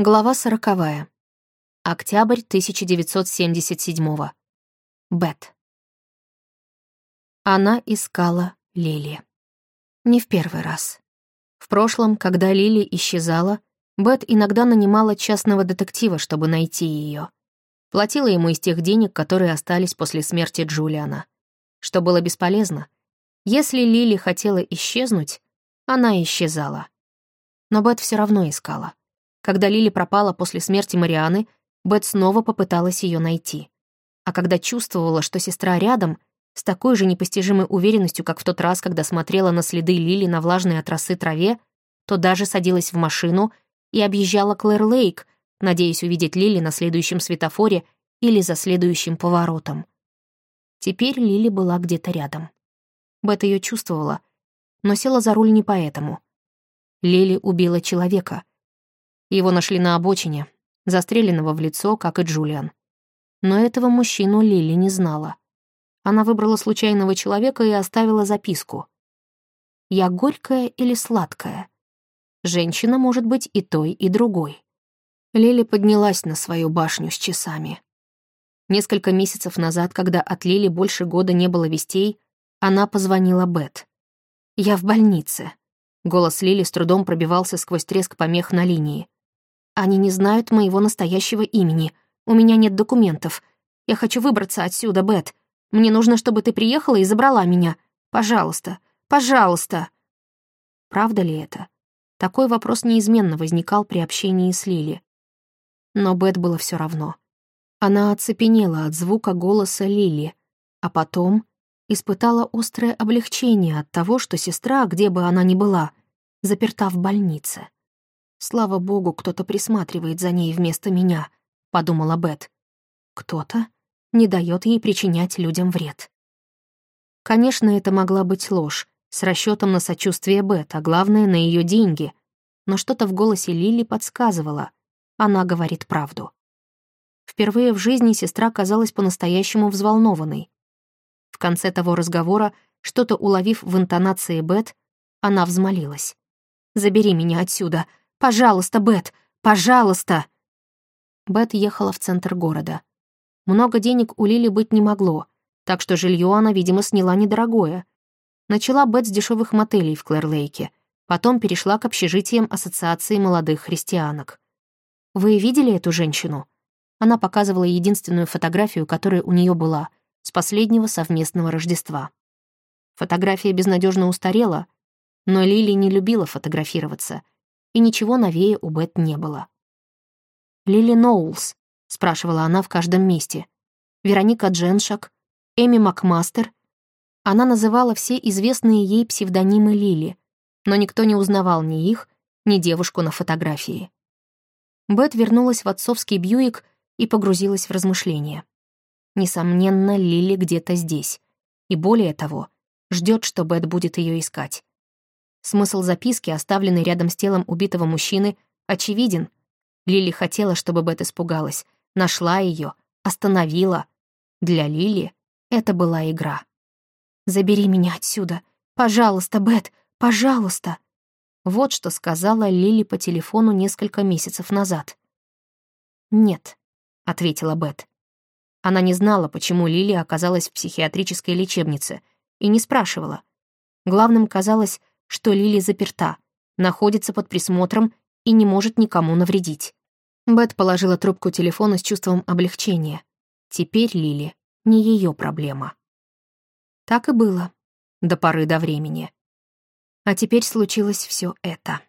Глава сороковая. Октябрь 1977 Бет. Она искала Лили. Не в первый раз. В прошлом, когда Лили исчезала, Бет иногда нанимала частного детектива, чтобы найти ее. Платила ему из тех денег, которые остались после смерти Джулиана. Что было бесполезно. Если Лили хотела исчезнуть, она исчезала. Но Бет все равно искала. Когда Лили пропала после смерти Марианы, Бет снова попыталась ее найти. А когда чувствовала, что сестра рядом, с такой же непостижимой уверенностью, как в тот раз, когда смотрела на следы Лили на влажной от росы траве, то даже садилась в машину и объезжала Клэр-Лейк, надеясь увидеть Лили на следующем светофоре или за следующим поворотом. Теперь Лили была где-то рядом. Бет ее чувствовала, но села за руль не поэтому. Лили убила человека, его нашли на обочине, застреленного в лицо, как и Джулиан. Но этого мужчину Лили не знала. Она выбрала случайного человека и оставила записку. «Я горькая или сладкая?» Женщина может быть и той, и другой. Лили поднялась на свою башню с часами. Несколько месяцев назад, когда от Лили больше года не было вестей, она позвонила Бет. «Я в больнице». Голос Лили с трудом пробивался сквозь треск помех на линии. Они не знают моего настоящего имени. У меня нет документов. Я хочу выбраться отсюда, Бет. Мне нужно, чтобы ты приехала и забрала меня. Пожалуйста, пожалуйста». Правда ли это? Такой вопрос неизменно возникал при общении с Лили. Но Бет было все равно. Она оцепенела от звука голоса Лили, а потом испытала острое облегчение от того, что сестра, где бы она ни была, заперта в больнице. «Слава богу, кто-то присматривает за ней вместо меня», — подумала Бет. «Кто-то не дает ей причинять людям вред». Конечно, это могла быть ложь, с расчетом на сочувствие Бет, а главное, на ее деньги. Но что-то в голосе Лили подсказывало. Она говорит правду. Впервые в жизни сестра казалась по-настоящему взволнованной. В конце того разговора, что-то уловив в интонации Бет, она взмолилась. «Забери меня отсюда. Пожалуйста, Бет, пожалуйста!» Бет ехала в центр города. Много денег у Лили быть не могло, так что жилье она, видимо, сняла недорогое. Начала Бет с дешевых мотелей в Клэр-Лейке, потом перешла к общежитиям Ассоциации молодых христианок. «Вы видели эту женщину?» Она показывала единственную фотографию, которая у нее была, с последнего совместного Рождества. Фотография безнадежно устарела, но Лили не любила фотографироваться — и ничего новее у Бет не было. «Лили Ноулс», — спрашивала она в каждом месте. «Вероника Дженшак», «Эми Макмастер». Она называла все известные ей псевдонимы Лили, но никто не узнавал ни их, ни девушку на фотографии. Бет вернулась в отцовский Бьюик и погрузилась в размышления. Несомненно, Лили где-то здесь. И более того, ждет, что Бет будет ее искать. Смысл записки, оставленной рядом с телом убитого мужчины, очевиден. Лили хотела, чтобы Бет испугалась, нашла ее, остановила. Для Лили это была игра. «Забери меня отсюда. Пожалуйста, Бет, пожалуйста!» Вот что сказала Лили по телефону несколько месяцев назад. «Нет», — ответила Бет. Она не знала, почему Лили оказалась в психиатрической лечебнице, и не спрашивала. Главным казалось, что Лили заперта, находится под присмотром и не может никому навредить. Бет положила трубку телефона с чувством облегчения. Теперь Лили не ее проблема. Так и было. До поры до времени. А теперь случилось все это.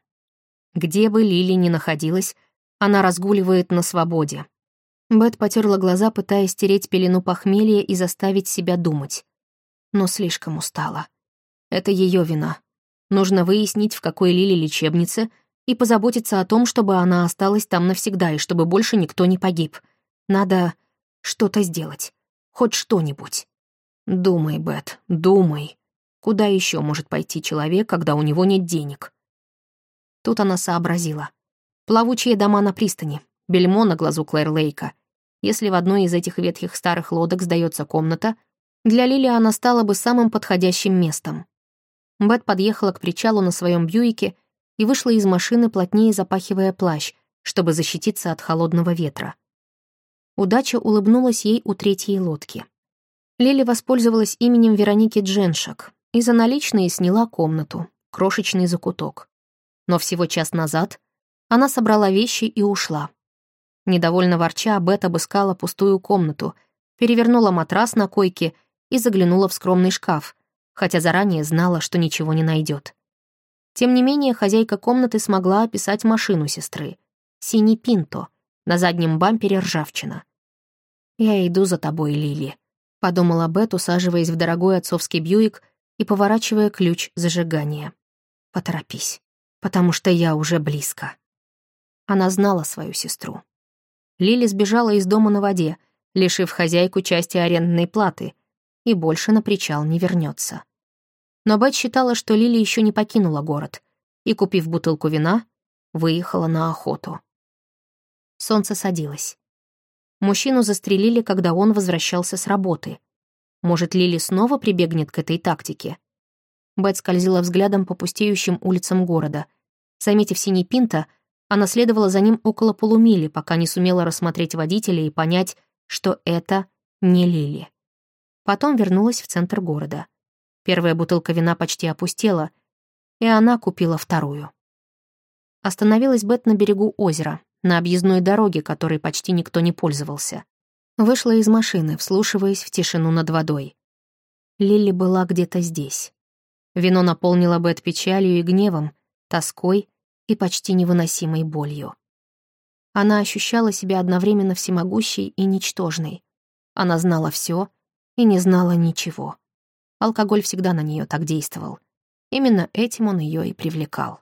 Где бы Лили ни находилась, она разгуливает на свободе. Бет потерла глаза, пытаясь стереть пелену похмелья и заставить себя думать. Но слишком устала. Это ее вина. Нужно выяснить, в какой Лили лечебнице, и позаботиться о том, чтобы она осталась там навсегда и чтобы больше никто не погиб. Надо что-то сделать. Хоть что-нибудь. Думай, Бет, думай. Куда еще может пойти человек, когда у него нет денег? Тут она сообразила. Плавучие дома на пристани, бельмо на глазу Клэр Лейка. Если в одной из этих ветхих старых лодок сдается комната, для Лили она стала бы самым подходящим местом. Бет подъехала к причалу на своем Бьюике и вышла из машины, плотнее запахивая плащ, чтобы защититься от холодного ветра. Удача улыбнулась ей у третьей лодки. Лили воспользовалась именем Вероники Дженшак и за наличные сняла комнату, крошечный закуток. Но всего час назад она собрала вещи и ушла. Недовольно ворча, Бет обыскала пустую комнату, перевернула матрас на койке и заглянула в скромный шкаф, хотя заранее знала, что ничего не найдет. Тем не менее, хозяйка комнаты смогла описать машину сестры. Синий пинто, на заднем бампере ржавчина. «Я иду за тобой, Лили», — подумала Бет, усаживаясь в дорогой отцовский Бьюик и поворачивая ключ зажигания. «Поторопись, потому что я уже близко». Она знала свою сестру. Лили сбежала из дома на воде, лишив хозяйку части арендной платы, и больше на причал не вернется. Но Бет считала, что Лили еще не покинула город, и, купив бутылку вина, выехала на охоту. Солнце садилось. Мужчину застрелили, когда он возвращался с работы. Может, Лили снова прибегнет к этой тактике? Бет скользила взглядом по пустеющим улицам города. Заметив синий пинта, она следовала за ним около полумили, пока не сумела рассмотреть водителя и понять, что это не Лили. Потом вернулась в центр города. Первая бутылка вина почти опустела, и она купила вторую. Остановилась Бет на берегу озера, на объездной дороге, которой почти никто не пользовался. Вышла из машины, вслушиваясь в тишину над водой. Лили была где-то здесь. Вино наполнило Бет печалью и гневом, тоской и почти невыносимой болью. Она ощущала себя одновременно всемогущей и ничтожной. Она знала все и не знала ничего. Алкоголь всегда на нее так действовал. Именно этим он ее и привлекал.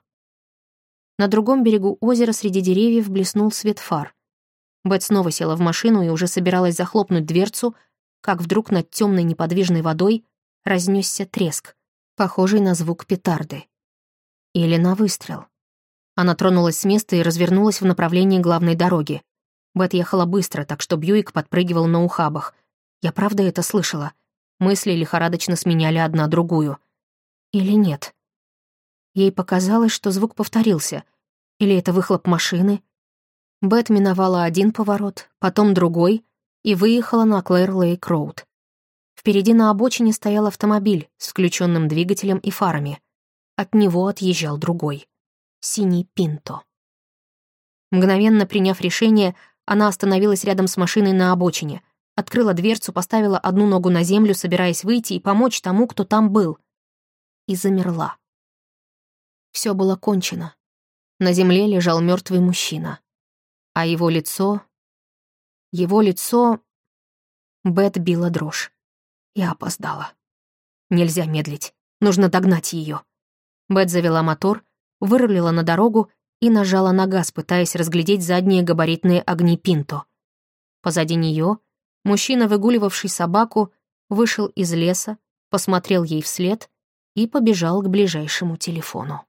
На другом берегу озера среди деревьев блеснул свет фар. Бет снова села в машину и уже собиралась захлопнуть дверцу, как вдруг над темной неподвижной водой разнесся треск, похожий на звук петарды. Или на выстрел. Она тронулась с места и развернулась в направлении главной дороги. Бет ехала быстро, так что Бьюик подпрыгивал на ухабах. Я правда это слышала. Мысли лихорадочно сменяли одна другую. Или нет? Ей показалось, что звук повторился. Или это выхлоп машины? Бет миновала один поворот, потом другой и выехала на Клэр Лейк Роуд. Впереди на обочине стоял автомобиль с включенным двигателем и фарами. От него отъезжал другой синий пинто. Мгновенно приняв решение, она остановилась рядом с машиной на обочине, открыла дверцу, поставила одну ногу на землю, собираясь выйти и помочь тому, кто там был. И замерла. Все было кончено. На земле лежал мертвый мужчина. А его лицо... Его лицо... Бет била дрожь. Я опоздала. Нельзя медлить. Нужно догнать ее. Бет завела мотор, вырулила на дорогу и нажала на газ, пытаясь разглядеть задние габаритные огни Пинто. Позади нее мужчина, выгуливавший собаку, вышел из леса, посмотрел ей вслед и побежал к ближайшему телефону.